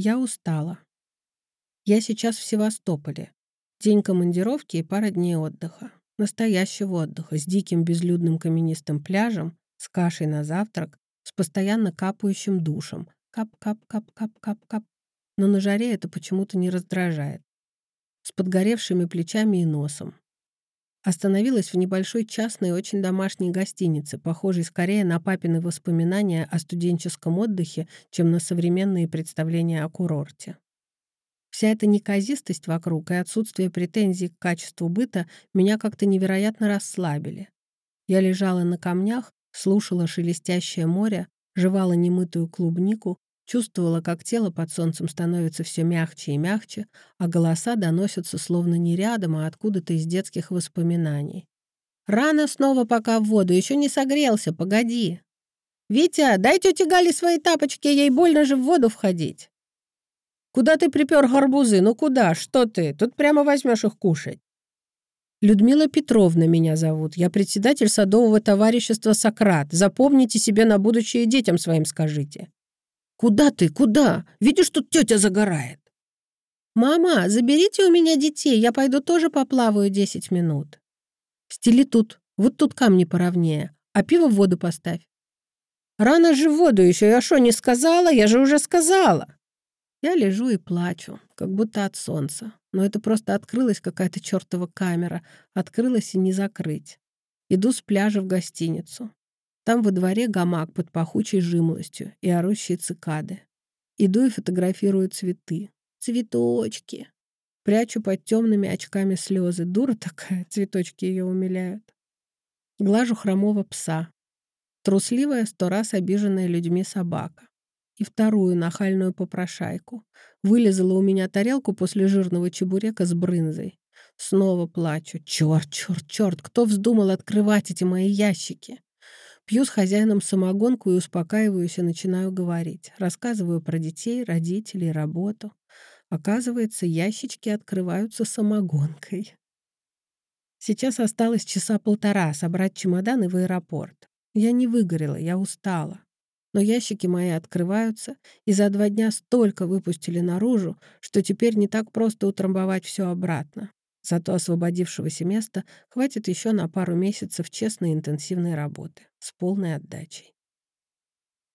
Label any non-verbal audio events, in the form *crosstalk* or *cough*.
Я устала. Я сейчас в Севастополе. День командировки и пара дней отдыха. Настоящего отдыха с диким безлюдным каменистым пляжем, с кашей на завтрак, с постоянно капающим душем. Кап-кап-кап-кап-кап-кап. Но на жаре это почему-то не раздражает. С подгоревшими плечами и носом. Остановилась в небольшой частной, очень домашней гостинице, похожей скорее на папины воспоминания о студенческом отдыхе, чем на современные представления о курорте. Вся эта неказистость вокруг и отсутствие претензий к качеству быта меня как-то невероятно расслабили. Я лежала на камнях, слушала шелестящее море, жевала немытую клубнику, чувствовала, как тело под солнцем становится все мягче и мягче, а голоса доносятся словно не рядом, а откуда-то из детских воспоминаний. «Рано снова пока в воду, еще не согрелся, погоди!» «Витя, дай тете Гале свои тапочки, ей больно же в воду входить!» Куда ты припер гарбузы? Ну куда? Что ты? Тут прямо возьмешь их кушать. Людмила Петровна меня зовут. Я председатель садового товарищества «Сократ». Запомните себе на будущее детям своим скажите. Куда ты? Куда? Видишь, тут тетя загорает. Мама, заберите у меня детей, я пойду тоже поплаваю 10 минут. Стели тут, вот тут камни поровнее, а пиво в воду поставь. Рано же в воду еще, я что, не сказала? Я же уже сказала. Я лежу и плачу, как будто от солнца. Но это просто открылась какая-то чертова камера. Открылась и не закрыть. Иду с пляжа в гостиницу. Там во дворе гамак под пахучей жимлостью и орущие цикады. Иду и фотографирую цветы. Цветочки. Прячу под темными очками слезы. Дура такая, *laughs* цветочки ее умиляют. Глажу хромого пса. Трусливая, сто раз обиженная людьми собака и вторую нахальную попрошайку. Вылезала у меня тарелку после жирного чебурека с брынзой. Снова плачу. Черт, черт, черт, кто вздумал открывать эти мои ящики? Пью с хозяином самогонку и успокаиваюсь и начинаю говорить. Рассказываю про детей, родителей, работу. Оказывается, ящички открываются самогонкой. Сейчас осталось часа полтора собрать чемоданы в аэропорт. Я не выгорела, я устала но ящики мои открываются, и за два дня столько выпустили наружу, что теперь не так просто утрамбовать все обратно. Зато освободившегося места хватит еще на пару месяцев честной интенсивной работы с полной отдачей.